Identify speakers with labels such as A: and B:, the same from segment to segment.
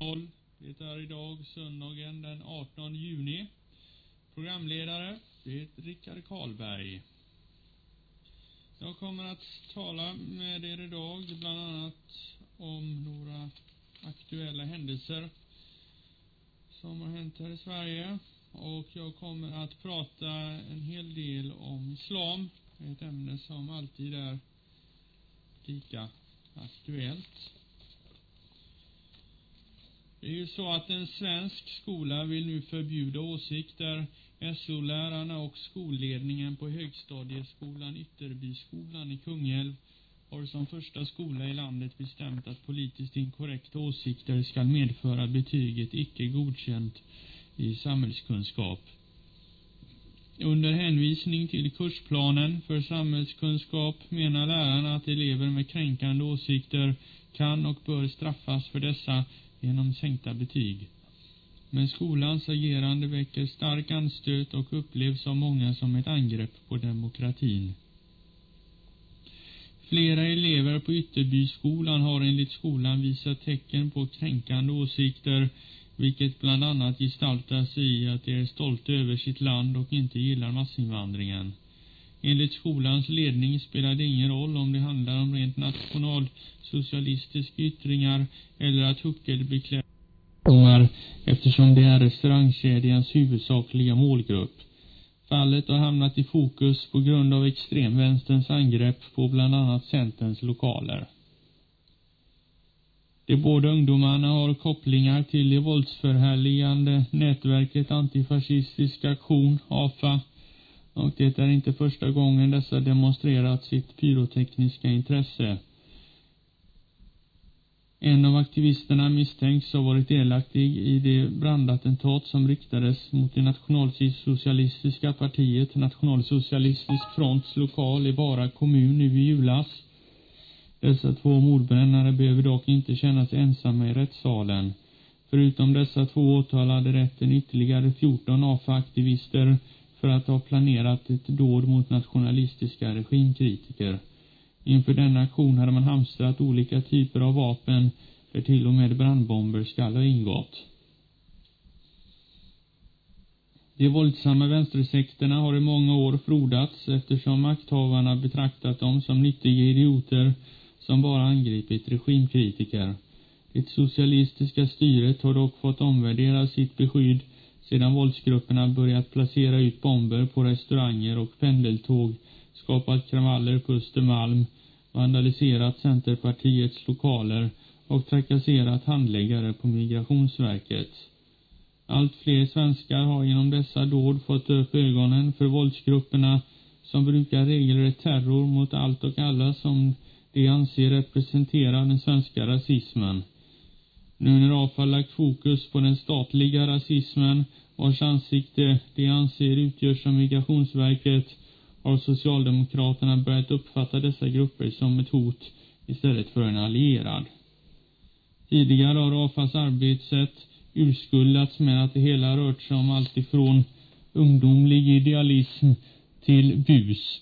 A: 12. Det är idag söndagen den 18 juni. Programledare, det är Rickard Karlberg. Jag kommer att tala med er idag bland annat om några aktuella händelser som har hänt här i Sverige och jag kommer att prata en hel del om islam, ett ämne som alltid är lika aktuellt. Det är ju så att en svensk skola vill nu förbjuda åsikter. SO-lärarna och skolledningen på högstadieskolan Ytterbyskolan i Kungälv har som första skola i landet bestämt att politiskt inkorrekta åsikter skall medföra betyget icke godkänt i samhällskunskap. Under hänvisning till kursplanen för samhällskunskap menar lärarna att elever med kränkande åsikter kan och bör straffas för dessa genom sänkta betyg. Men skolans agerande väcker stark anstöt och upplevs av många som ett angrepp på demokratin. Flera elever på Ytterbyskolan har enligt skolan visat tecken på kränkande åsikter, vilket bland annat gestaltar sig i att de är stolta över sitt land och inte gillar massinvandringen. Enligt skolans ledning spelar det ingen roll om det handlar om rent nationalsocialistiska yttringar eller att huckelbeklädningar eftersom det är restaurangkedjans huvudsakliga målgrupp. Fallet har hamnat i fokus på grund av extremvänsterns angrepp på bland annat Centerns lokaler. De båda ungdomarna har kopplingar till det våldsförhärligande nätverket Antifascistisk aktion, AFA, och det är inte första gången dessa demonstrerat sitt pyrotekniska intresse. En av aktivisterna misstänks ha varit delaktig i det brandattentat som riktades mot det nationalsocialistiska partiet Nationalsocialistisk fronts lokal i Vara kommun nu i julas. Dessa två mordbrännare behöver dock inte känna sig ensamma i rättssalen. Förutom dessa två åtalade rätten ytterligare 14 AFA-aktivister för att ha planerat ett dåd mot nationalistiska regimkritiker. Inför denna aktion hade man hamstrat olika typer av vapen där till och med brandbomber skall ha ingått. De våldsamma vänstersekterna har i många år frodats eftersom makthavarna betraktat dem som nyttiga idioter som bara angripit regimkritiker. Det socialistiska styret har dock fått omvärdera sitt beskydd sedan våldsgrupperna börjat placera ut bomber på restauranger och pendeltåg, skapat kravaller på Östermalm, vandaliserat Centerpartiets lokaler och trakasserat handläggare på Migrationsverket. Allt fler svenskar har genom dessa dåd fått upp ögonen för våldsgrupperna som brukar regelrätt terror mot allt och alla som de anser representerar den svenska rasismen. Nu när AFA lagt fokus på den statliga rasismen, vars ansikte de anser utgörs av Migrationsverket, har Socialdemokraterna börjat uppfatta dessa grupper som ett hot istället för en allierad. Tidigare har AFAs arbetssätt urskuldats med att det hela rört sig om allt ifrån ungdomlig idealism till bus.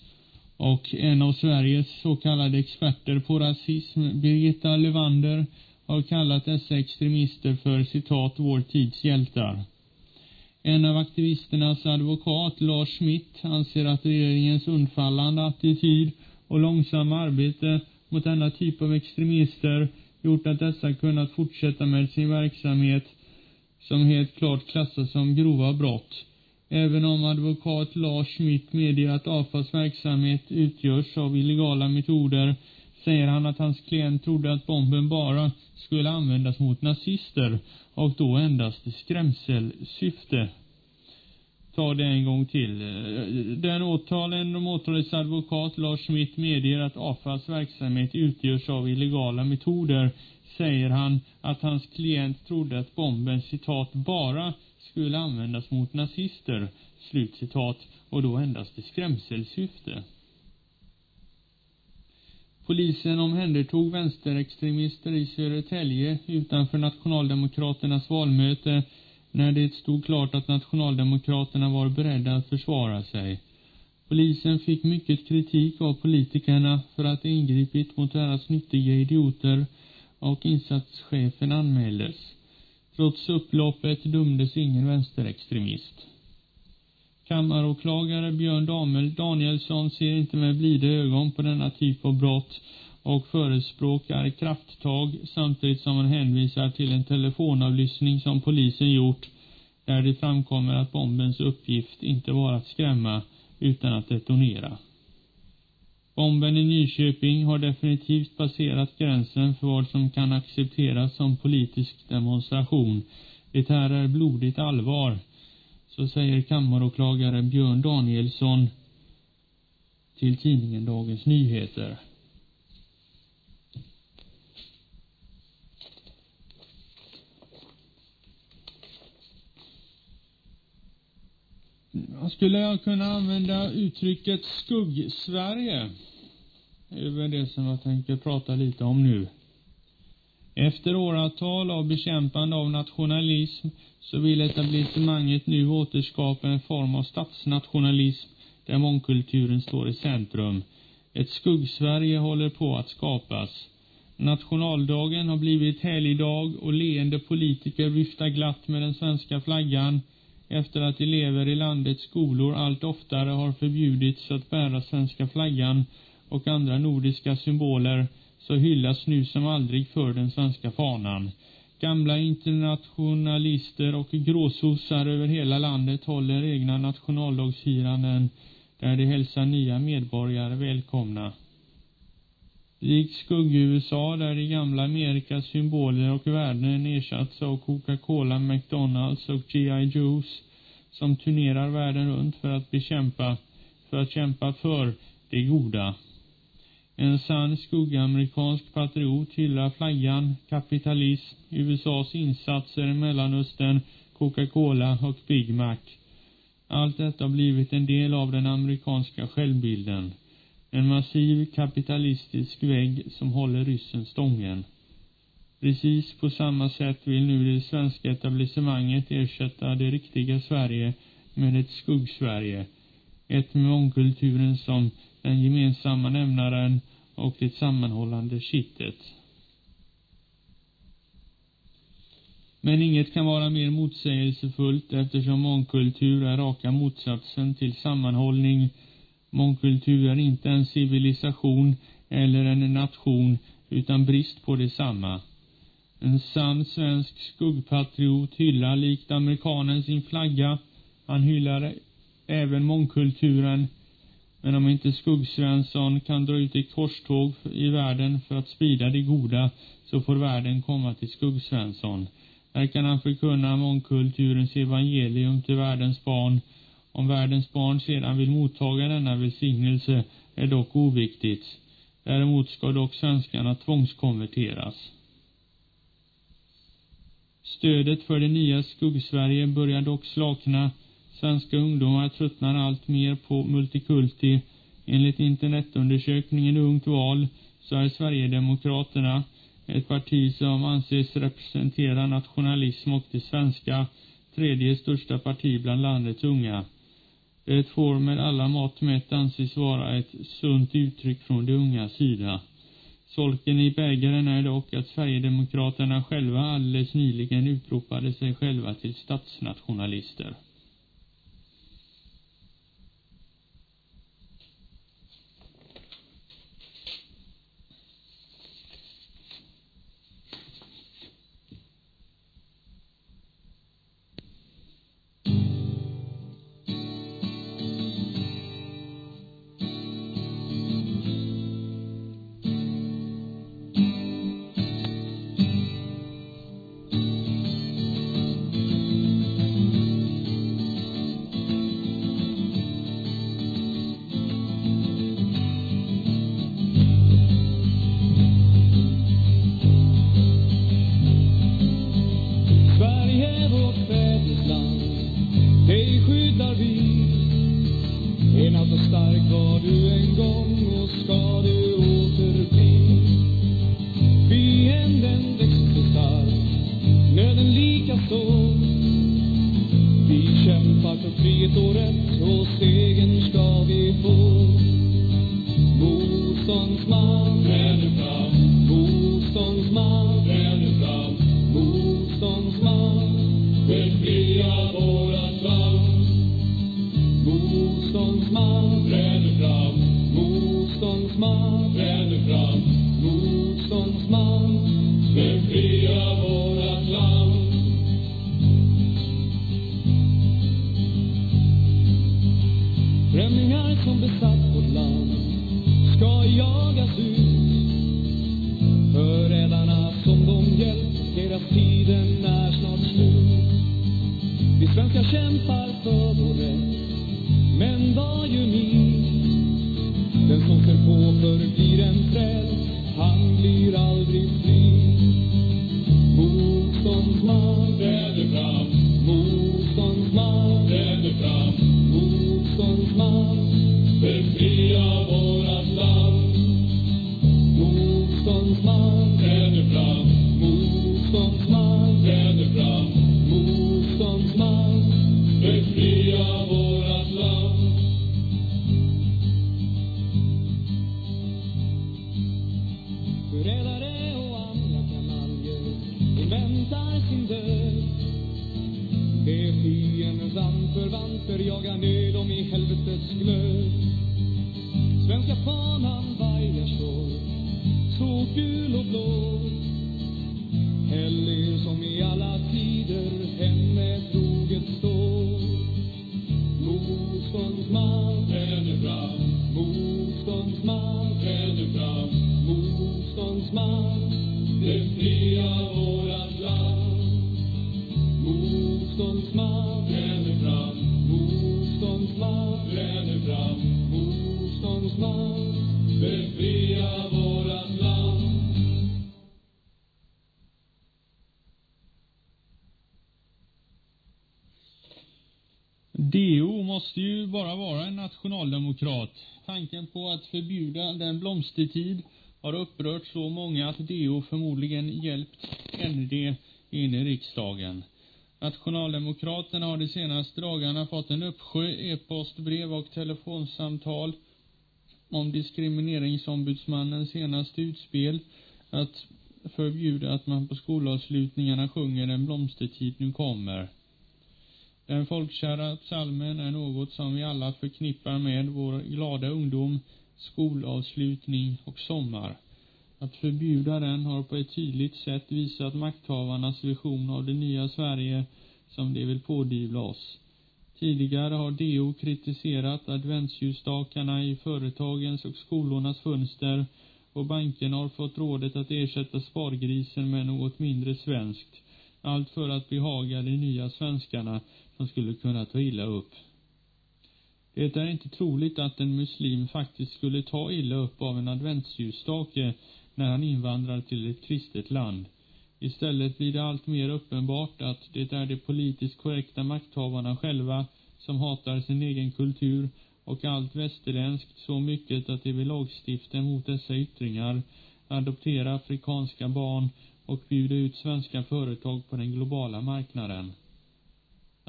A: Och en av Sveriges så kallade experter på rasism, Birgitta Levander, har kallat dessa extremister för citat vår tids hjältar. En av aktivisternas advokat, Lars Schmidt, anser att regeringens undfallande attityd och långsamma arbete mot denna typ av extremister gjort att dessa kunnat fortsätta med sin verksamhet som helt klart klassas som grova brott. Även om advokat Lars Schmidt medger att AFAs verksamhet utgörs av illegala metoder säger han att hans klient trodde att bomben bara skulle användas mot nazister och då endast i skrämselsyfte. Ta det en gång till. Den åtalen, de åtalades advokat Lars Schmidt medger att AFAs verksamhet utgörs av illegala metoder, säger han att hans klient trodde att bomben citat bara skulle användas mot nazister, slutcitat, och då endast i skrämselsyfte. Polisen omhändertog vänsterextremister i Södertälje utanför nationaldemokraternas valmöte när det stod klart att nationaldemokraterna var beredda att försvara sig. Polisen fick mycket kritik av politikerna för att de ingripit mot deras nyttiga idioter och insatschefen anmäldes. Trots upploppet dömdes ingen vänsterextremist. Kammaråklagare Björn Damel Danielsson ser inte med blida ögon på denna typ av brott och förespråkar krafttag samtidigt som han hänvisar till en telefonavlyssning som polisen gjort där det framkommer att bombens uppgift inte var att skrämma utan att detonera. Bomben i Nyköping har definitivt passerat gränsen för vad som kan accepteras som politisk demonstration. Det här är blodigt allvar, så säger kammaråklagare Björn Danielsson till tidningen Dagens Nyheter. Jag skulle kunna använda uttrycket skugg-Sverige över det som jag tänker prata lite om nu. Efter åratal av bekämpande av nationalism så vill etablissemanget nu återskapa en form av statsnationalism där mångkulturen står i centrum. Ett skuggsverige håller på att skapas. Nationaldagen har blivit helgdag och leende politiker viftar glatt med den svenska flaggan efter att elever i landets skolor allt oftare har förbjudits att bära svenska flaggan och andra nordiska symboler så hyllas nu som aldrig för den svenska fanan. Gamla internationalister och gråsossar över hela landet håller egna nationaldagsfiranden där de hälsar nya medborgare välkomna. Likt skugg-USA där de gamla Amerikas symboler och värden ersatts av Coca-Cola, McDonalds och G.I. Joes som turnerar världen runt för att bekämpa, för att kämpa för det goda. En sann skuggamerikansk patriot hyllar flaggan, kapitalism, USAs insatser i Mellanöstern, Coca-Cola och Big Mac. Allt detta har blivit en del av den amerikanska självbilden. En massiv kapitalistisk vägg som håller ryssen stången. Precis på samma sätt vill nu det svenska etablissemanget ersätta det riktiga Sverige med ett skuggsverige. Ett med mångkulturen som den gemensamma nämnaren och det sammanhållande kittet. Men inget kan vara mer motsägelsefullt eftersom mångkultur är raka motsatsen till sammanhållning. Mångkultur är inte en civilisation eller en nation utan brist på detsamma. En sann svensk skuggpatriot hyllar likt amerikanen sin flagga. Han hyllar även mångkulturen. Men om inte Skuggsvensson kan dra ut ett korståg i världen för att sprida det goda, så får världen komma till Skuggsvensson. Här kan han förkunna mångkulturens evangelium till världens barn. Om världens barn sedan vill mottaga denna välsignelse är dock oviktigt. Däremot ska dock svenskarna tvångskonverteras. Stödet för det nya Skuggsverige börjar dock slakna. Svenska ungdomar tröttnar allt mer på multikulti. Enligt internetundersökningen Ungt val så är Sverigedemokraterna ett parti som anses representera nationalism och det svenska tredje största parti bland landets unga. Det får med alla mått mätt anses vara ett sunt uttryck från de unga sida. Solken i bägaren är dock att Sverigedemokraterna själva alldeles nyligen utropade sig själva till statsnationalister.
B: Tid Är natt och stark var du en gång och ska du konservanter anförvanter jagar ner dem i helvetets glöd. Svenska fanan
A: nationaldemokrat. Tanken på att förbjuda den blomstertid har upprört så många att DO förmodligen hjälpt ND in i riksdagen. Nationaldemokraterna har de senaste dagarna fått en uppsjö e-postbrev och telefonsamtal om diskrimineringsombudsmannens senaste utspel att förbjuda att man på skolavslutningarna sjunger En blomstertid nu kommer. Den folkkära psalmen är något som vi alla förknippar med vår glada ungdom, skolavslutning och sommar. Att förbjuda den har på ett tydligt sätt visat makthavarnas vision av det nya Sverige som de vill pådyvla oss. Tidigare har DO kritiserat adventsljusstakarna i företagens och skolornas fönster och bankerna har fått rådet att ersätta spargrisen med något mindre svenskt. Allt för att behaga de nya svenskarna som skulle kunna ta illa upp. Det är inte troligt att en muslim faktiskt skulle ta illa upp av en adventsljusstake när han invandrar till ett kristet land. Istället blir det allt mer uppenbart att det är de politiskt korrekta makthavarna själva som hatar sin egen kultur och allt västerländskt så mycket att de vill lagstifta mot dessa yttringar, adoptera afrikanska barn och bjuda ut svenska företag på den globala marknaden.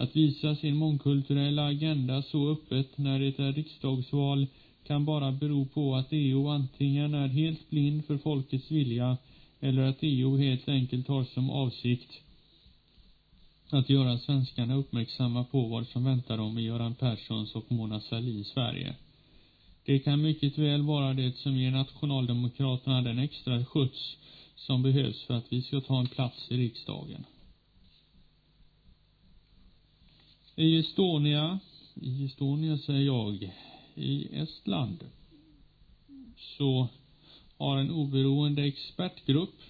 A: Att visa sin mångkulturella agenda så öppet när det är riksdagsval kan bara bero på att EU antingen är helt blind för folkets vilja eller att EU helt enkelt har som avsikt att göra svenskarna uppmärksamma på vad som väntar dem i Göran Perssons och Mona Sahlins Sverige. Det kan mycket väl vara det som ger nationaldemokraterna den extra skjuts som behövs för att vi ska ta en plats i riksdagen. I Estonia, i Estonia säger jag, i Estland, så har en oberoende expertgrupp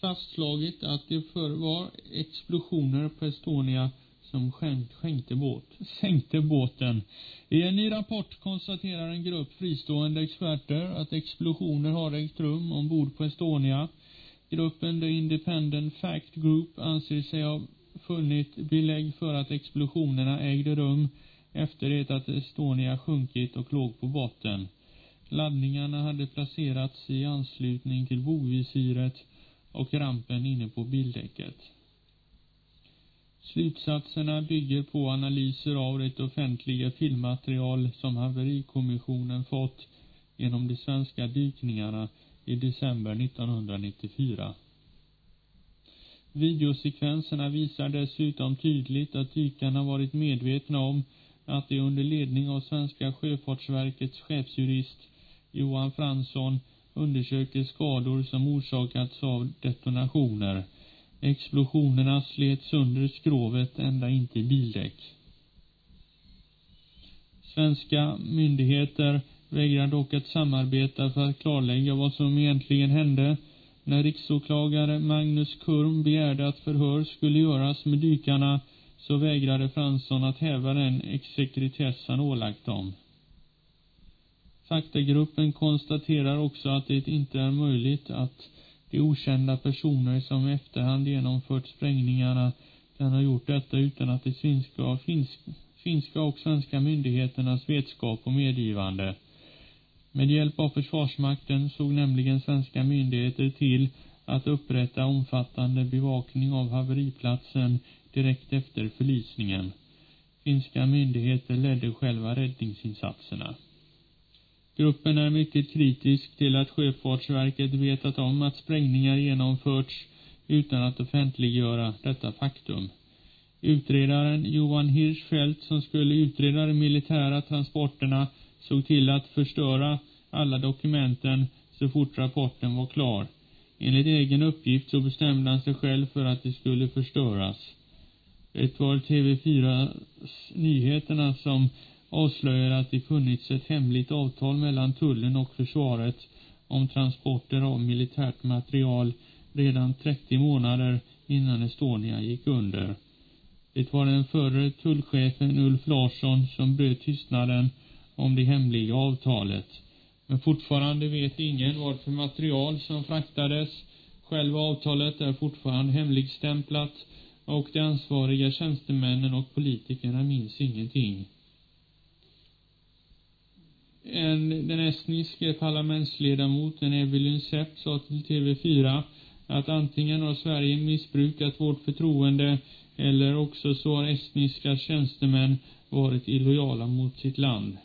A: fastslagit att det förr var explosioner på Estonia som skänkte båt, sänkte båten. I en ny rapport konstaterar en grupp fristående experter att explosioner har ägt rum ombord på Estonia. Gruppen The Independent Fact Group anser sig ha funnit belägg för att explosionerna ägde rum efter det att Estonia sjunkit och låg på botten. Laddningarna hade placerats i anslutning till bogvisiret och rampen inne på bildäcket. Slutsatserna bygger på analyser av det offentliga filmmaterial som haverikommissionen fått genom de svenska dykningarna i december 1994. Videosekvenserna visar dessutom tydligt att dykarna varit medvetna om att de under ledning av Svenska Sjöfartsverkets chefsjurist Johan Fransson undersöker skador som orsakats av detonationer. Explosionerna slet sönder skrovet ända in till bildäck. Svenska myndigheter vägrar dock att samarbeta för att klarlägga vad som egentligen hände.
B: När riksåklagare Magnus Kurm begärde att förhör skulle göras med dykarna så vägrade Fransson att häva den sekretess han ålagt dem. Faktagruppen konstaterar också att det inte är möjligt att de okända personer som i efterhand genomfört sprängningarna kan ha gjort detta utan att de finska och, finska och svenska myndigheternas vetskap och medgivande. Med hjälp av Försvarsmakten såg nämligen svenska myndigheter till att upprätta omfattande bevakning av haveriplatsen direkt efter förlisningen. Finska myndigheter ledde själva räddningsinsatserna. Gruppen är mycket kritisk till att Sjöfartsverket vetat om att sprängningar genomförts utan att offentliggöra detta faktum. Utredaren Johan Hirschfeldt som skulle utreda de militära transporterna såg till att förstöra alla dokumenten så fort rapporten var klar. Enligt egen uppgift så bestämde han sig själv för att de skulle förstöras. Det var TV4 Nyheterna som avslöjade att det funnits ett hemligt avtal mellan tullen och försvaret om transporter av militärt material redan 30 månader innan Estonia gick under. Det var den förre tullchefen Ulf Larsson som bröt tystnaden om det hemliga avtalet. Men fortfarande vet ingen vad för material som fraktades. Själva avtalet är fortfarande hemligstämplat och de ansvariga tjänstemännen och politikerna minns ingenting. En, den estniske parlamentsledamoten Evelyn Sepp sa till TV4 att antingen har Sverige missbrukat vårt förtroende eller också så har estniska tjänstemän varit illojala mot sitt land.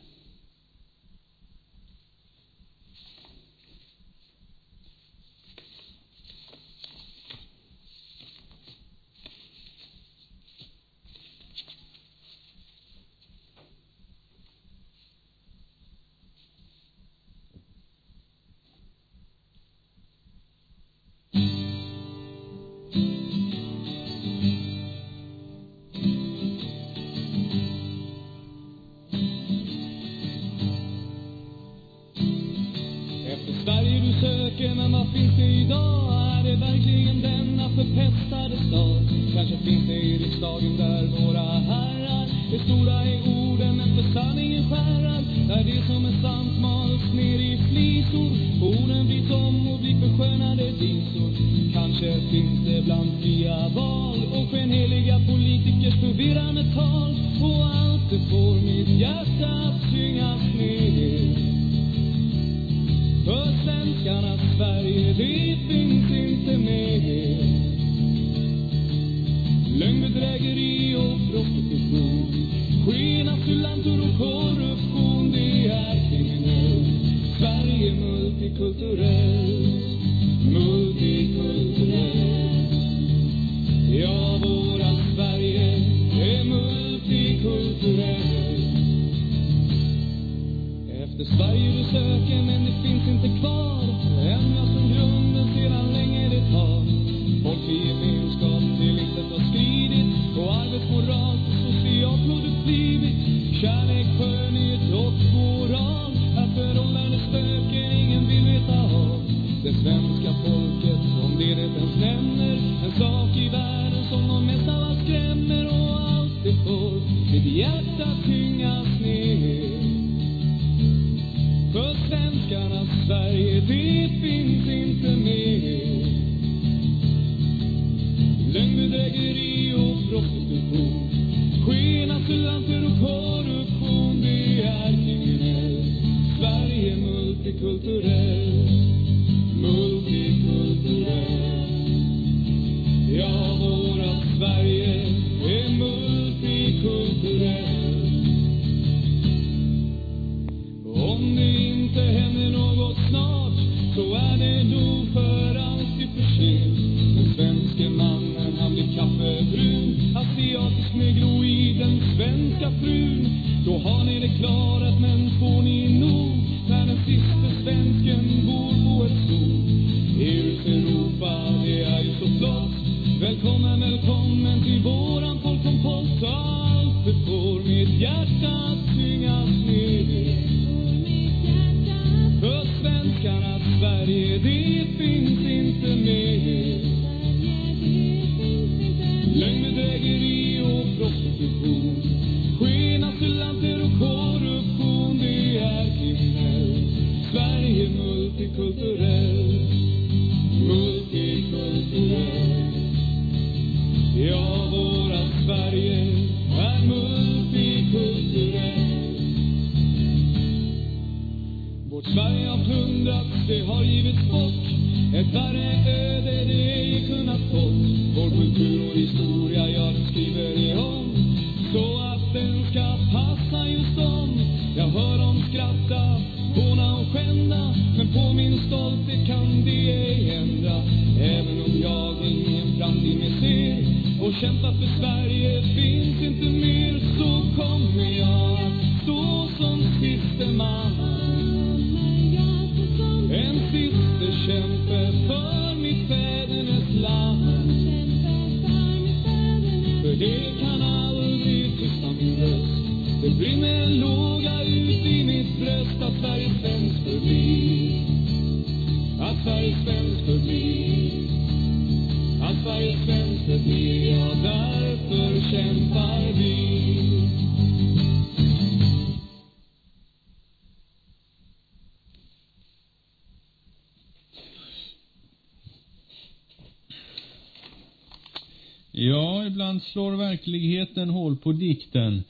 A: Verkligheten hål på dikten.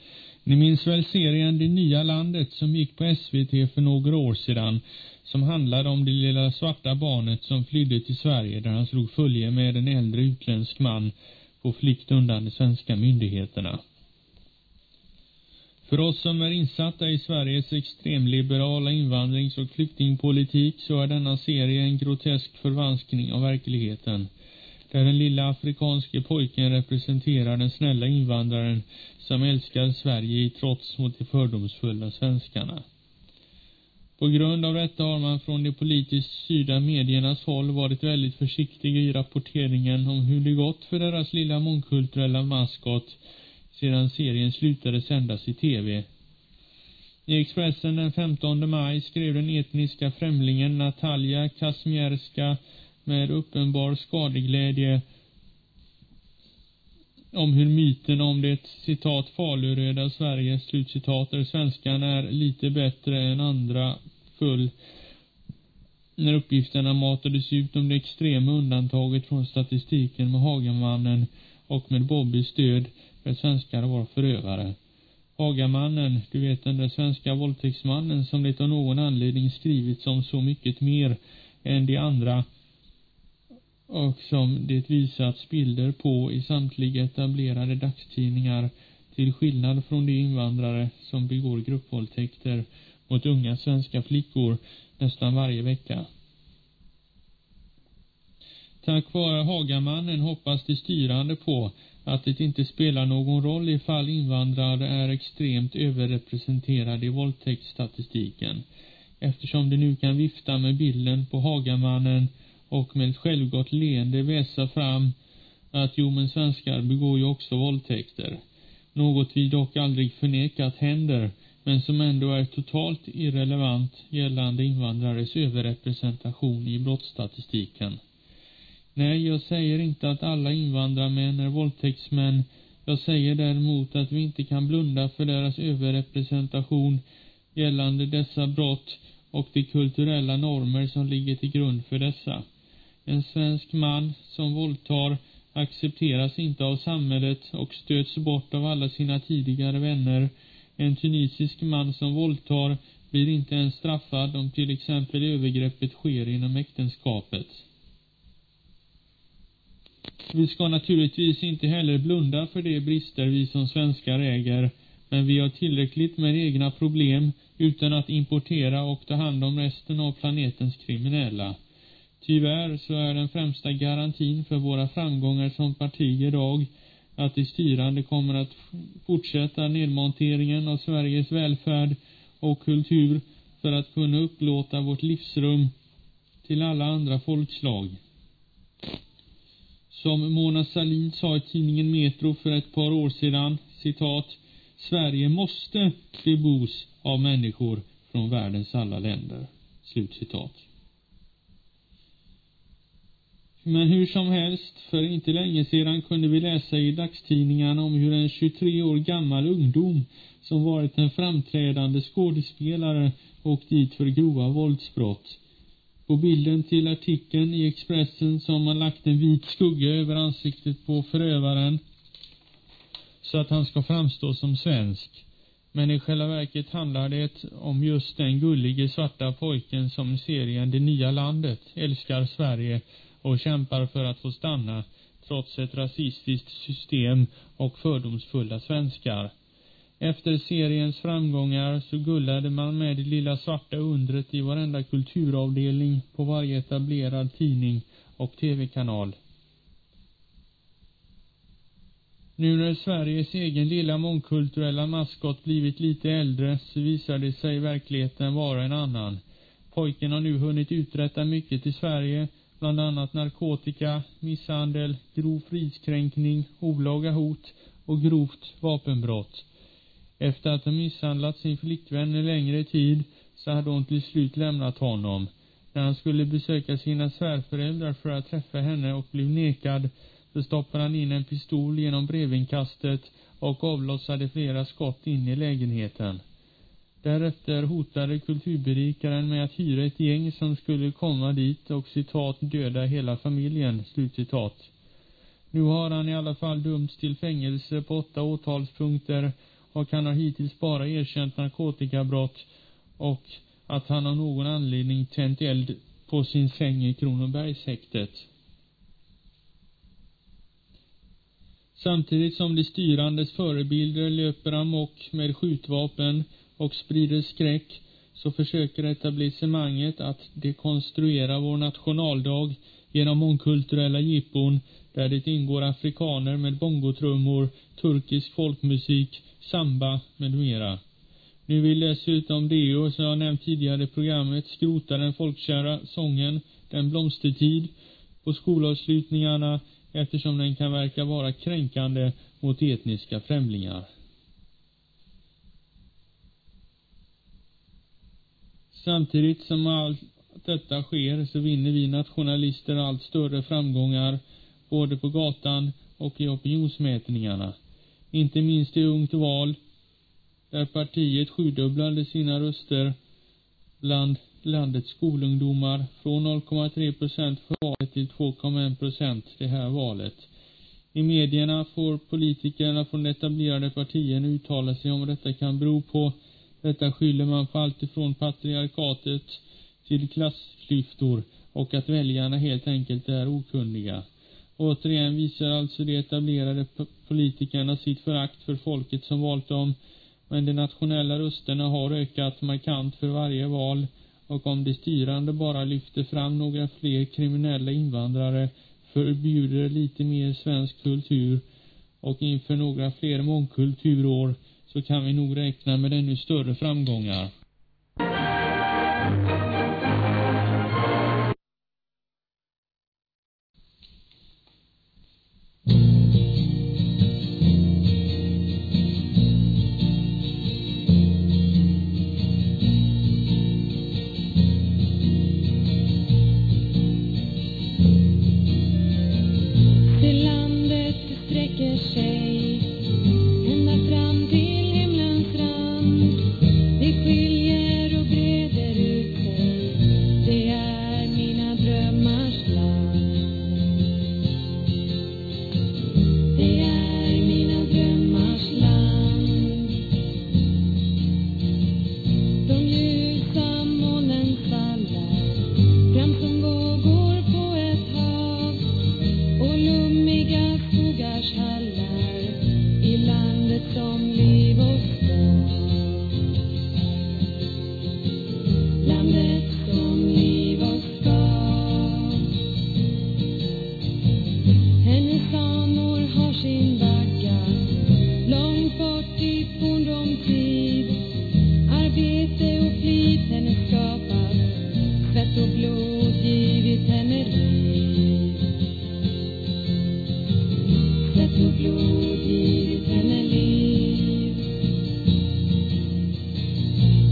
A: Ni minns väl serien Det nya landet som gick på SVT för några år sedan, som handlade om det lilla svarta barnet som flydde till Sverige där han slog följe med en äldre utländsk man på flykt undan de svenska myndigheterna. För oss som är insatta i Sveriges extremliberala invandrings- och flyktingpolitik så är denna serie en grotesk förvanskning av verkligheten där den lilla afrikanske pojken representerar den snälla invandraren som älskar Sverige i trots mot de fördomsfulla svenskarna. På grund av detta har man från de politiskt styrda mediernas håll varit väldigt försiktig i rapporteringen om hur det gått för deras lilla mångkulturella maskot sedan serien slutade sändas i TV. I Expressen den 15 maj skrev den etniska främlingen Natalia Kazmierska med uppenbar skadeglädje om hur myten om det citat faluröda Sverige slutcitat där svenskarna är lite bättre än andra full när uppgifterna matades ut om det extrema undantaget från statistiken med Hagamannen och med Bobbys stöd för att svenskar var förövare. Hagamannen, du vet den där svenska våldtäktsmannen som det av någon anledning skrivits om så mycket mer än de andra och som det visats bilder på i samtliga etablerade dagstidningar till skillnad från de invandrare som begår gruppvåldtäkter mot unga svenska flickor nästan varje vecka. Tack vare Hagamannen hoppas de styrande på att det inte spelar någon roll ifall invandrare är extremt överrepresenterade i våldtäktsstatistiken eftersom de nu kan vifta med bilden på Hagamannen och med ett självgott leende väsa fram att jo men svenskar begår ju också våldtäkter. Något vi dock aldrig förnekat händer, men som ändå är totalt irrelevant gällande invandrares överrepresentation i brottsstatistiken. Nej, jag säger inte att alla invandrarmän är våldtäktsmän. Jag säger däremot att vi inte kan blunda för deras överrepresentation gällande dessa brott och de kulturella normer som ligger till grund för dessa. En svensk man som våldtar accepteras inte av samhället och stöts bort av alla sina tidigare vänner. En tunisisk man som våldtar blir inte ens straffad om till exempel övergreppet sker inom äktenskapet. Vi ska naturligtvis inte heller blunda för de brister vi som svenskar äger, men vi har tillräckligt med egna problem utan att importera och ta hand om resten av planetens kriminella. Tyvärr så är den främsta garantin för våra framgångar som parti idag att de styrande kommer att fortsätta nedmonteringen av Sveriges välfärd och kultur för att kunna upplåta vårt livsrum till alla andra folkslag. Som Mona Sahlin sa i tidningen Metro för ett par år sedan, citat, Sverige måste bebos av människor från världens alla länder. Slutcitat. Men hur som helst, för inte länge sedan kunde vi läsa i dagstidningarna om hur en 23 år gammal ungdom som varit en framträdande skådespelare åkt dit för grova våldsbrott. På bilden till artikeln i Expressen så har man lagt en vit skugga över ansiktet på förövaren så att han ska framstå som svensk. Men i själva verket handlar det om just den gullige svarta pojken som i serien Det nya landet älskar Sverige och kämpar för att få stanna trots ett rasistiskt system och fördomsfulla svenskar. Efter seriens framgångar så gullade man med det lilla svarta undret i varenda kulturavdelning på varje etablerad tidning och tv-kanal. Nu när Sveriges egen lilla mångkulturella maskot blivit lite äldre så visar det sig verkligheten vara en annan. Pojken har nu hunnit uträtta mycket i Sverige, bland annat narkotika, misshandel, grov fridskränkning, olaga hot och grovt vapenbrott. Efter att ha misshandlat sin flickvän en längre tid så hade hon till slut lämnat honom. När han skulle besöka sina svärföräldrar för att träffa henne och blev nekad så stoppade han in en pistol genom brevinkastet och avlossade flera skott in i lägenheten. Därefter hotade kulturberikaren med att hyra ett gäng som skulle komma dit och citat döda hela familjen, slutcitat. Nu har han i alla fall dömts till fängelse på åtta åtalspunkter och han har hittills bara erkänt narkotikabrott och att han av någon anledning tänt eld på sin säng i Kronobergshäktet. Samtidigt som de styrandes förebilder löper amok med skjutvapen och sprider skräck så försöker etablissemanget att dekonstruera vår nationaldag genom mångkulturella jippon där det ingår afrikaner med bongotrummor, turkisk folkmusik, samba med mera. Nu vill dessutom Deo, som jag nämnt tidigare i programmet, skrota den folkkära sången Den blomstertid på skolavslutningarna eftersom den kan verka vara kränkande mot etniska främlingar. Samtidigt som allt detta sker så vinner vi nationalister allt större framgångar både på gatan och i opinionsmätningarna. Inte minst i Ungt val, där partiet sjudubblade sina röster bland landets skolungdomar från 0,3 procent för valet till 2,1 procent det här valet. I medierna får politikerna från de etablerade partierna uttala sig om vad detta kan bero på. Detta skyller man på allt ifrån patriarkatet till klassklyftor och att väljarna helt enkelt är okunniga. Återigen visar alltså de etablerade politikerna sitt förakt för folket som valt dem, men de nationella rösterna har ökat markant för varje val och om de styrande bara lyfter fram några fler kriminella invandrare, förbjuder lite mer svensk kultur och inför några fler mångkulturår så kan vi nog räkna med ännu större framgångar.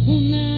A: una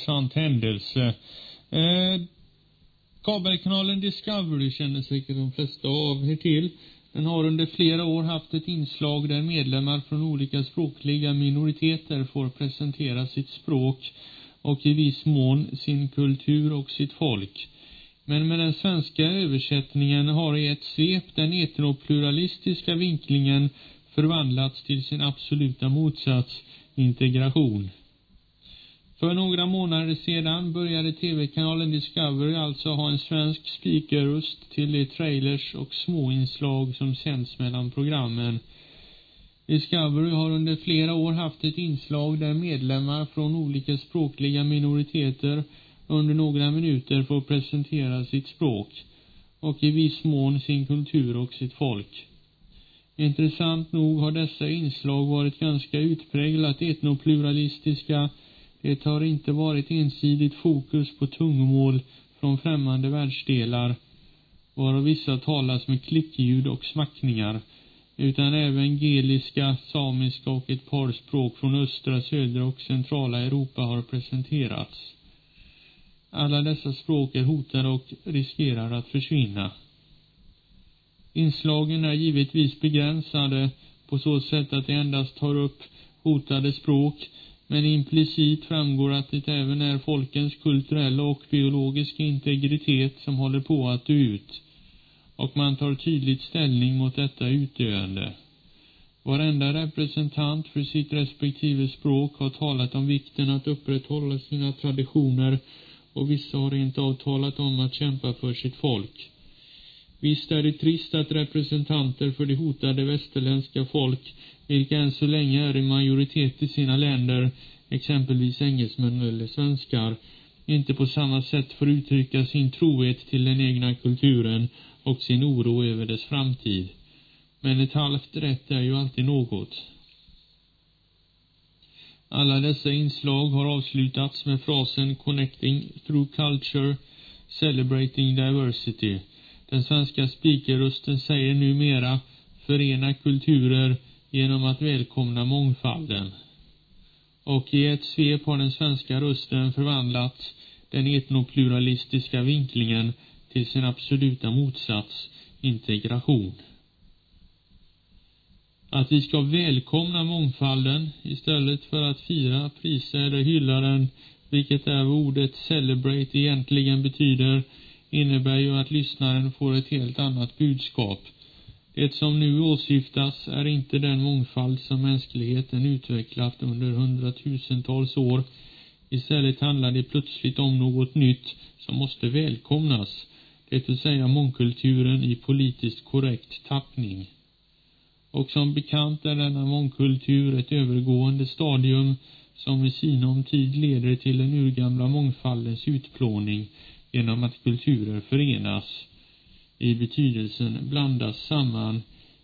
A: intressant händelse. Eh, kabelkanalen Discovery känner säkert de flesta av er till. Den har under flera år haft ett inslag där medlemmar från olika språkliga minoriteter får presentera sitt språk och i viss mån sin kultur och sitt folk. Men med den svenska översättningen har i ett svep den etnopluralistiska vinklingen förvandlats till sin absoluta motsats, integration. För några månader sedan började tv-kanalen Discovery alltså ha en svensk speakerröst till de trailers och småinslag som sänds mellan programmen. Discovery har under flera år haft ett inslag där medlemmar från olika språkliga minoriteter under några minuter får presentera sitt språk och i viss mån sin kultur och sitt folk. Intressant nog har dessa inslag varit ganska utpräglat etnopluralistiska. Det har inte varit ensidigt fokus på tungomål från främmande världsdelar, varav vissa talas med klickljud och smackningar, utan även geliska, samiska och ett par språk från östra, södra och centrala Europa har presenterats. Alla dessa språk är hotade och riskerar att försvinna. Inslagen är givetvis begränsade på så sätt att de endast tar upp hotade språk, men implicit framgår att det även är folkens kulturella och biologiska integritet som håller på att dö ut, och man tar tydligt ställning mot detta utdöende. Varenda representant för sitt respektive språk har talat om vikten att upprätthålla sina traditioner och vissa har rent av talat om att kämpa för sitt folk. Visst är det trist att representanter för de hotade västerländska folk, vilka än så länge är i majoritet i sina länder, exempelvis engelsmän eller svenskar, inte på samma sätt får uttrycka sin trohet till den egna kulturen och sin oro över dess framtid. Men ett halvt rätt är ju alltid något. Alla dessa inslag har avslutats med frasen Connecting through culture, celebrating diversity. Den svenska speakerrösten säger numera förena kulturer genom att välkomna mångfalden. Och i ett svep har den svenska rösten förvandlat den etnopluralistiska vinklingen till sin absoluta motsats, integration. Att vi ska välkomna mångfalden istället för att fira, prisa eller hylla den, vilket är vad ordet celebrate egentligen betyder, innebär ju att lyssnaren får ett helt annat budskap. Det som nu åsyftas är inte den mångfald som mänskligheten utvecklat under hundratusentals år. Istället handlar det plötsligt om något nytt som måste välkomnas, det vill säga mångkulturen i politiskt korrekt tappning. Och som bekant är denna mångkultur ett övergående stadium som i sinom tid leder till den urgamla mångfaldens utplåning genom att kulturer förenas i betydelsen blandas samman,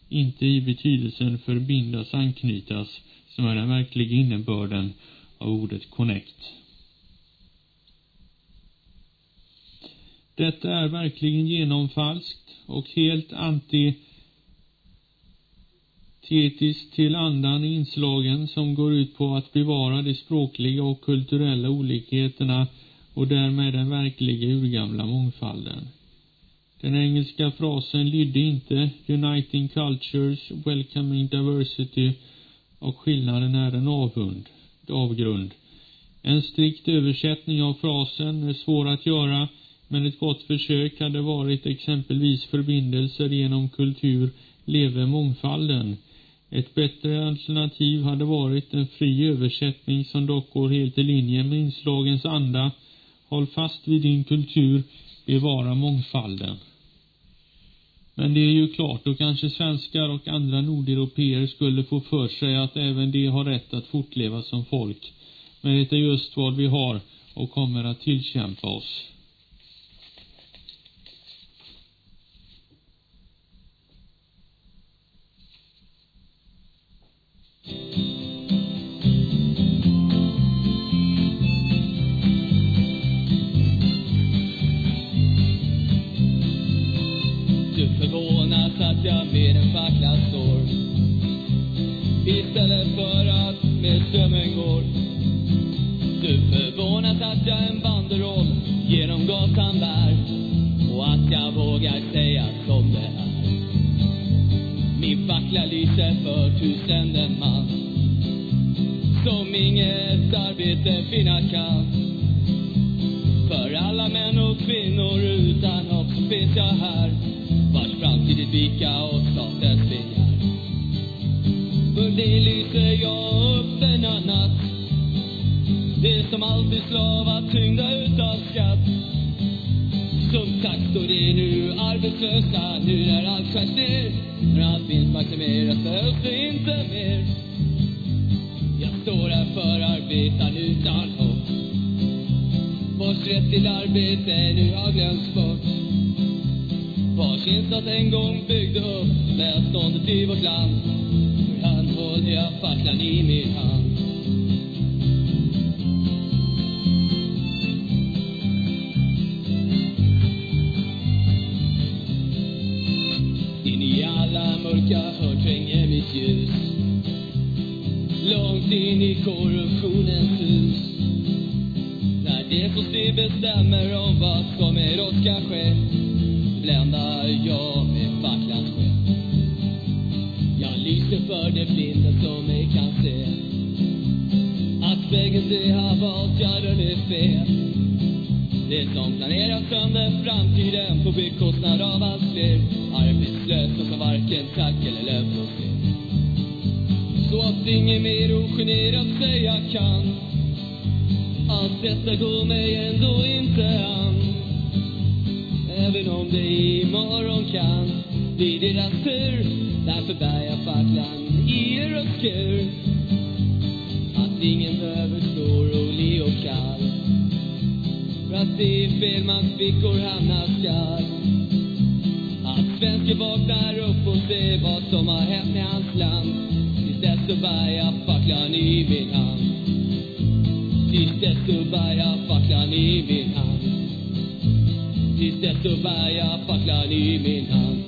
A: inte i betydelsen förbindas, anknytas, som är den verkliga innebörden av ordet connect. Detta är verkligen genomfalskt och helt antitetiskt till andan inslagen som går ut på att bevara de språkliga och kulturella olikheterna och därmed den verkliga urgamla mångfalden. Den engelska frasen lydde inte Uniting Cultures, Welcoming Diversity och skillnaden är en avund, avgrund. En strikt översättning av frasen är svår att göra, men ett gott försök hade varit exempelvis förbindelser genom kultur, leve mångfalden. Ett bättre alternativ hade varit en fri översättning som dock går helt i linje med inslagens anda Håll fast vid din kultur, bevara mångfalden. Men det är ju klart, då kanske svenskar och andra nordeuropeer skulle få för sig att även de har rätt att fortleva som folk. Men det är just vad vi har och kommer att tillkämpa oss.
B: Du förvånas att jag med en fackla står istället för att med strömmen går. Du förvånas att jag en banderoll genom gatan bär och att jag vågar säga som det är. Min fackla lyser för tusenden man som inget arbete finna kan. För alla män och kvinnor utan hopp så finns jag här vika och statens vingar. För det lyser jag upp denna natt Det som alltid slavat tyngda utav skatt. Som tack står det nu arbetslösa nu när allt skärs ner. När allt finns maximerat behövs det inte mer. Jag står här för arbetaren utan hopp. Vars rätt till arbete nu har glömts bort finns att en gång byggde upp välståndet i vårt land. Vägen de har valt, ja den är fel? Det som planerar sönder framtiden på bekostnad av allt fler. Arbetslösa som varken tack eller lön får se. Så att ingen mer ogenerat säga kan. Allt detta går mig ändå inte an. Även om det imorgon kan bli deras tur Därför bär jag facklan i er röstskur Att ingen För att det i fel mans fickor hamnar skall. Att svensken vaknar upp och ser vad som har hänt med hans land. Tills dess så bär jag facklan i min hand. Tills dess så bär jag facklan i min hand. Tills dess så bär jag facklan i min hand.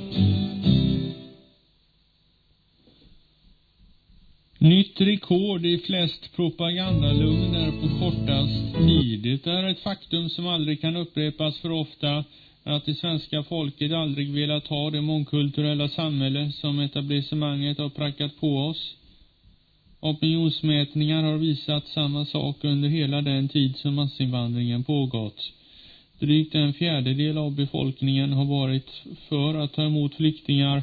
A: Nytt rekord i flest propagandalugner på kortast tid. Det är ett faktum som aldrig kan upprepas för ofta att det svenska folket aldrig velat ha det mångkulturella samhälle som etablissemanget har prackat på oss. Opinionsmätningar har visat samma sak under hela den tid som massinvandringen pågått. Drygt en fjärdedel av befolkningen har varit för att ta emot flyktingar.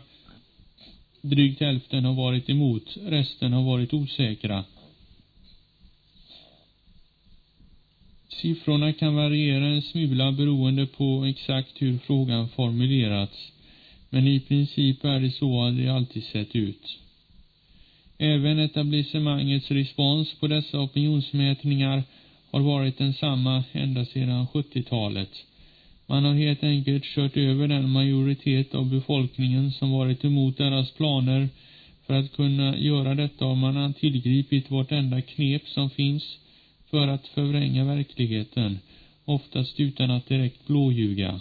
A: Drygt hälften har varit emot, resten har varit osäkra. Siffrorna kan variera en smula beroende på exakt hur frågan formulerats. Men i princip är det så att det alltid sett ut. Även etablissemangets respons på dessa opinionsmätningar har varit densamma ända sedan 70-talet. Man har helt enkelt kört över den majoritet av befolkningen som varit emot deras planer. För att kunna göra detta har man tillgripit vartenda knep som finns för att förvränga verkligheten, oftast utan att direkt blåljuga.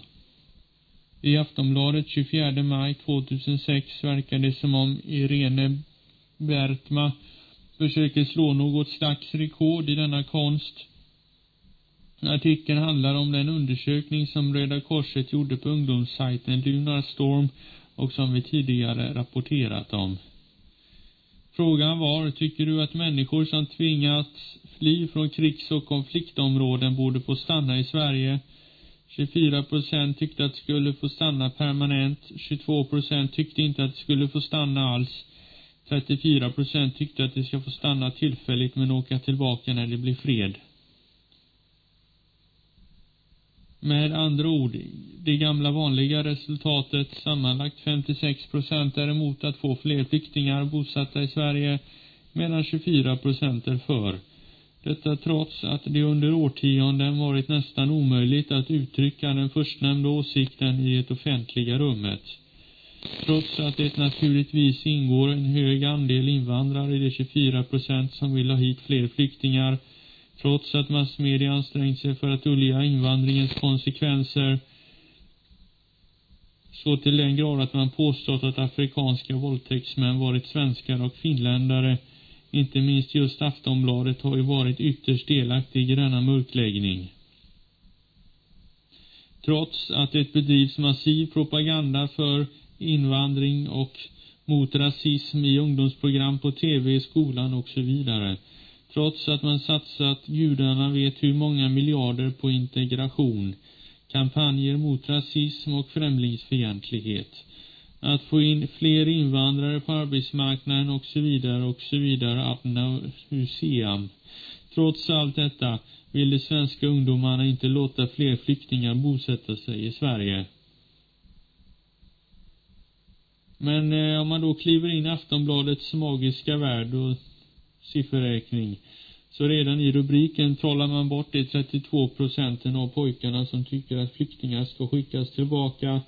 A: I Aftonbladet 24 maj 2006 verkar det som om Irene Bertma försöker slå något slags rekord i denna konst. Artikeln handlar om den undersökning som Röda Korset gjorde på ungdomssajten Lunar Storm och som vi tidigare rapporterat om. Frågan var, tycker du att människor som tvingats fly från krigs- och konfliktområden borde få stanna i Sverige? 24 procent tyckte att de skulle få stanna permanent, 22 procent tyckte inte att de skulle få stanna alls, 34 procent tyckte att de ska få stanna tillfälligt men åka tillbaka när det blir fred. Med andra ord, det gamla vanliga resultatet, sammanlagt 56 procent är emot att få fler flyktingar bosatta i Sverige, medan 24 procent är för. Detta trots att det under årtionden varit nästan omöjligt att uttrycka den förstnämnda åsikten i det offentliga rummet. Trots att det naturligtvis ingår en hög andel invandrare i de 24 procent som vill ha hit fler flyktingar, trots att massmedia ansträngt sig för att dölja invandringens konsekvenser, Så till den grad att man påstått att afrikanska våldtäktsmän varit svenskar och finländare. Inte minst just Aftonbladet har ju varit ytterst delaktig i denna mörkläggning. Trots att det bedrivs massiv propaganda för invandring och mot rasism i ungdomsprogram på tv, i skolan och så vidare. Trots att man satsat gudarna vet hur många miljarder på integration, kampanjer mot rasism och främlingsfientlighet, att få in fler invandrare på arbetsmarknaden och så vidare och så vidare att nauseam. Trots allt detta vill de svenska ungdomarna inte låta fler flyktingar bosätta sig i Sverige. Men eh, om man då kliver in i Aftonbladets magiska värld och sifferräkning så redan i rubriken trollar man bort de 32 procenten av pojkarna som tycker att flyktingar ska skickas tillbaka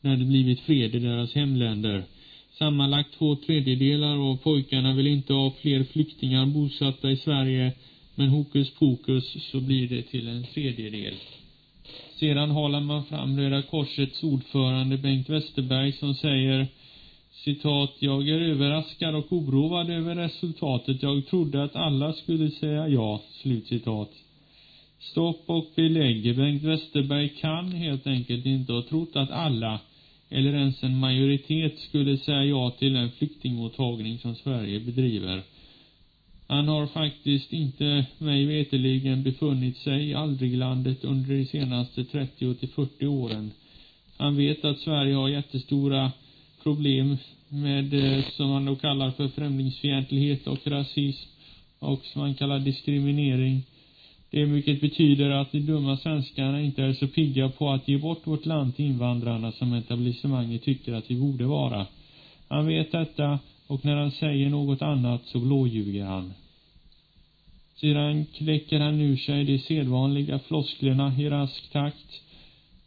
A: när det blivit fred i deras hemländer. Sammanlagt två tredjedelar av pojkarna vill inte ha fler flyktingar bosatta i Sverige, men hokus pokus så blir det till en tredjedel. Sedan håller man fram Röda Korsets ordförande Bengt Westerberg som säger citat, jag är överraskad och oroad över resultatet. Jag trodde att alla skulle säga ja, slutcitat. Stopp och belägg. Bengt Westerberg kan helt enkelt inte ha trott att alla, eller ens en majoritet, skulle säga ja till den flyktingmottagning som Sverige bedriver. Han har faktiskt inte, mig veteligen, befunnit sig i aldriglandet under de senaste 30-40 åren. Han vet att Sverige har jättestora problem med, eh, som man då kallar för främlingsfientlighet och rasism och som man kallar diskriminering. Det mycket betyder att de dumma svenskarna inte är så pigga på att ge bort vårt land till invandrarna som etablissemanget tycker att vi borde vara. Han vet detta och när han säger något annat så blåljuger han. Sedan kläcker han ur sig de sedvanliga flosklerna i rask takt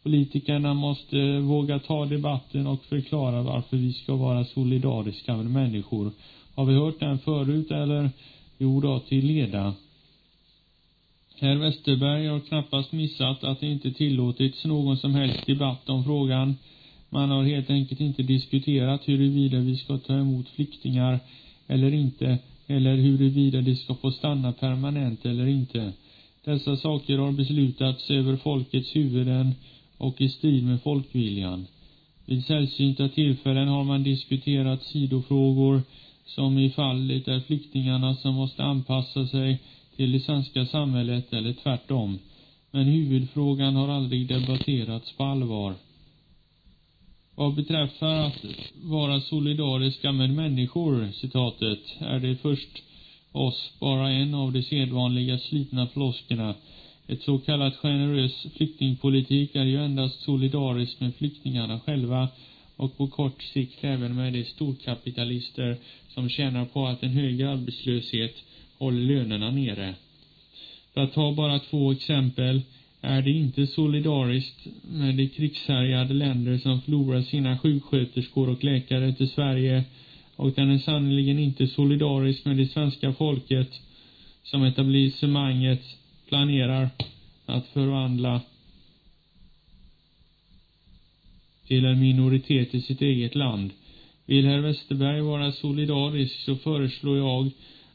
A: Politikerna måste våga ta debatten och förklara varför vi ska vara solidariska med människor. Har vi hört den förut eller? Jo då, till leda. Herr Westerberg har knappast missat att det inte tillåtits någon som helst debatt om frågan. Man har helt enkelt inte diskuterat huruvida vi ska ta emot flyktingar eller inte, eller huruvida de ska få stanna permanent eller inte. Dessa saker har beslutats över folkets huvuden och i strid med folkviljan. Vid sällsynta tillfällen har man diskuterat sidofrågor som i fallet där flyktingarna som måste anpassa sig till det svenska samhället eller tvärtom. Men huvudfrågan har aldrig debatterats på allvar. Vad beträffar att vara solidariska med människor, citatet, är det först oss bara en av de sedvanliga slitna floskerna ett så kallat generös flyktingpolitik är ju endast solidarisk med flyktingarna själva och på kort sikt även med de storkapitalister som tjänar på att en hög arbetslöshet håller lönerna nere. För att ta bara två exempel är det inte solidariskt med de krigshärjade länder som förlorar sina sjuksköterskor och läkare till Sverige och den är sannerligen inte solidarisk med det svenska folket som etablissemanget planerar att förvandla till en minoritet i sitt eget land. Vill herr Westerberg vara solidarisk så föreslår jag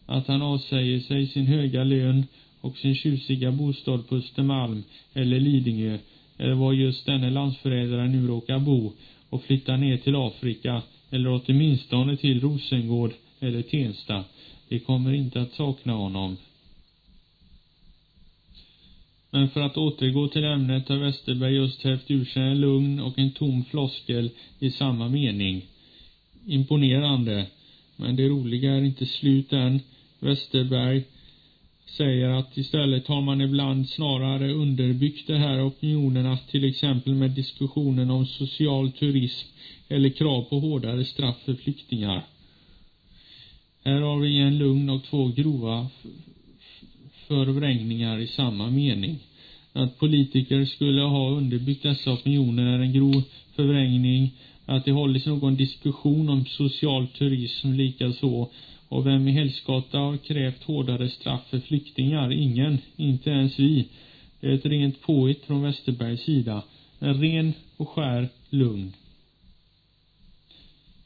A: att han avsäger sig sin höga lön och sin tjusiga bostad på Östermalm eller Lidingö eller var just denne landsförrädare nu råkar bo och flyttar ner till Afrika eller åtminstone till Rosengård eller Tensta. Vi kommer inte att sakna honom. Men för att återgå till ämnet har Westerberg just hävt ur sig en lugn och en tom floskel i samma mening. Imponerande. Men det roliga är inte slut än. Westerberg säger att istället har man ibland snarare underbyggt de här opinionerna, till exempel med diskussionen om social turism eller krav på hårdare straff för flyktingar. Här har vi en lugn och två grova förvrängningar i samma mening. Att politiker skulle ha underbyggt dessa opinioner är en grov förvrängning. Att det hållits någon diskussion om social turism likaså. Och vem i helskotta har krävt hårdare straff för flyktingar? Ingen, inte ens vi. Det är ett rent påhitt från Westerbergs sida. En ren och skär lugn.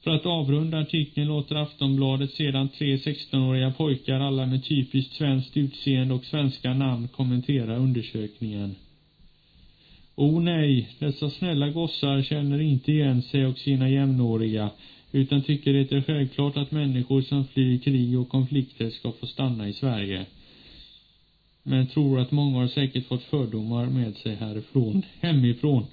A: För att avrunda artikeln låter Aftonbladet sedan tre 16-åriga pojkar, alla med typiskt svenskt utseende och svenska namn, kommentera undersökningen. O nej, dessa snälla gossar känner inte igen sig och sina jämnåriga, utan tycker det är självklart att människor som flyr krig och konflikter ska få stanna i Sverige. Men tror att många har säkert fått fördomar med sig härifrån, hemifrån.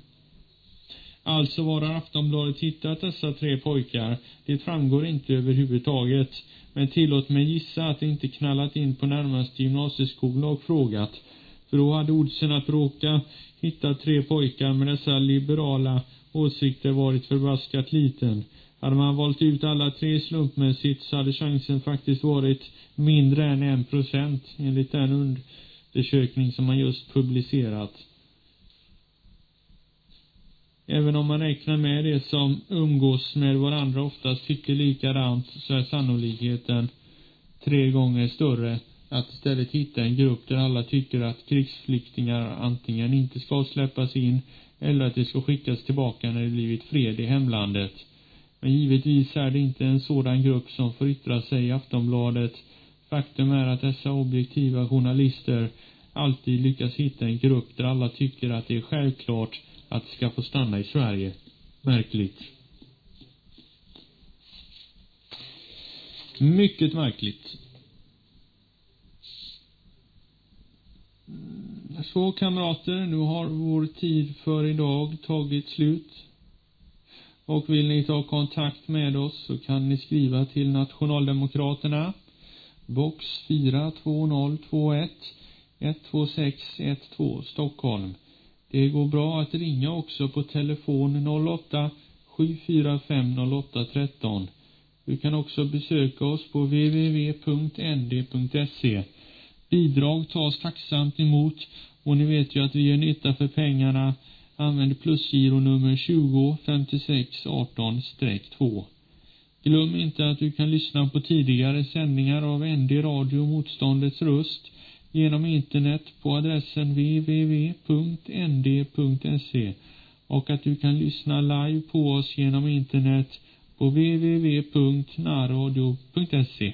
A: Alltså var har Aftonbladet hittat dessa tre pojkar? Det framgår inte överhuvudtaget. Men tillåt mig gissa att de inte knallat in på närmaste gymnasieskola och frågat. För då hade oddsen att råka hitta tre pojkar med dessa liberala åsikter varit förbaskat liten. Hade man valt ut alla tre slumpmässigt så hade chansen faktiskt varit mindre än en procent enligt den undersökning som man just publicerat. Även om man räknar med det som umgås med varandra oftast tycker likadant så är sannolikheten tre gånger större att istället hitta en grupp där alla tycker att krigsflyktingar antingen inte ska släppas in eller att de ska skickas tillbaka när det blivit fred i hemlandet. Men givetvis är det inte en sådan grupp som får yttra sig i Aftonbladet. Faktum är att dessa objektiva journalister alltid lyckas hitta en grupp där alla tycker att det är självklart att de ska få stanna i Sverige. Märkligt. Mycket märkligt. Mm, så kamrater, nu har vår tid för idag tagit slut. Och vill ni ta kontakt med oss så kan ni skriva till Nationaldemokraterna, box 42021 12612 Stockholm. Det går bra att ringa också på telefon 08 745 13. Du kan också besöka oss på www.nd.se. Bidrag tas tacksamt emot och ni vet ju att vi gör nytta för pengarna. Använd plusgiro nummer 20 56 18 2. Glöm inte att du kan lyssna på tidigare sändningar av ND Radio Motståndets röst genom internet på adressen www.nd.se och att du kan lyssna live på oss genom internet på www.naradio.se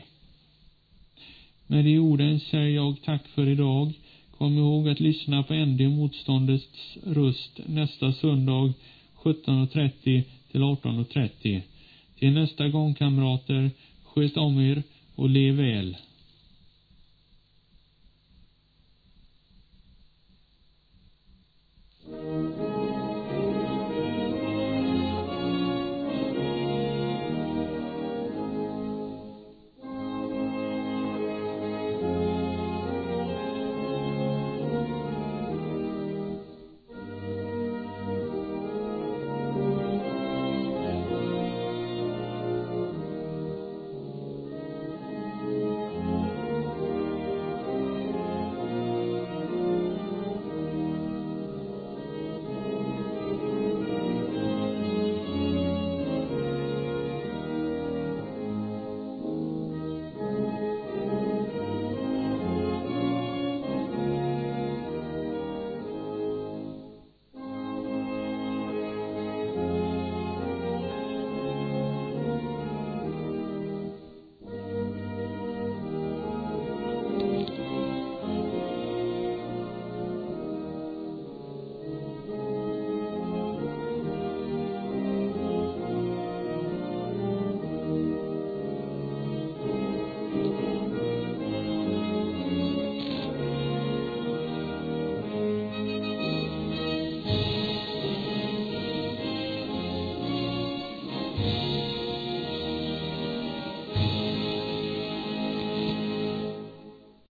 A: Med de orden säger jag tack för idag. Kom ihåg att lyssna på ND Motståndets röst nästa söndag 17.30 till 18.30. Till nästa gång kamrater, sköt om er och lev väl.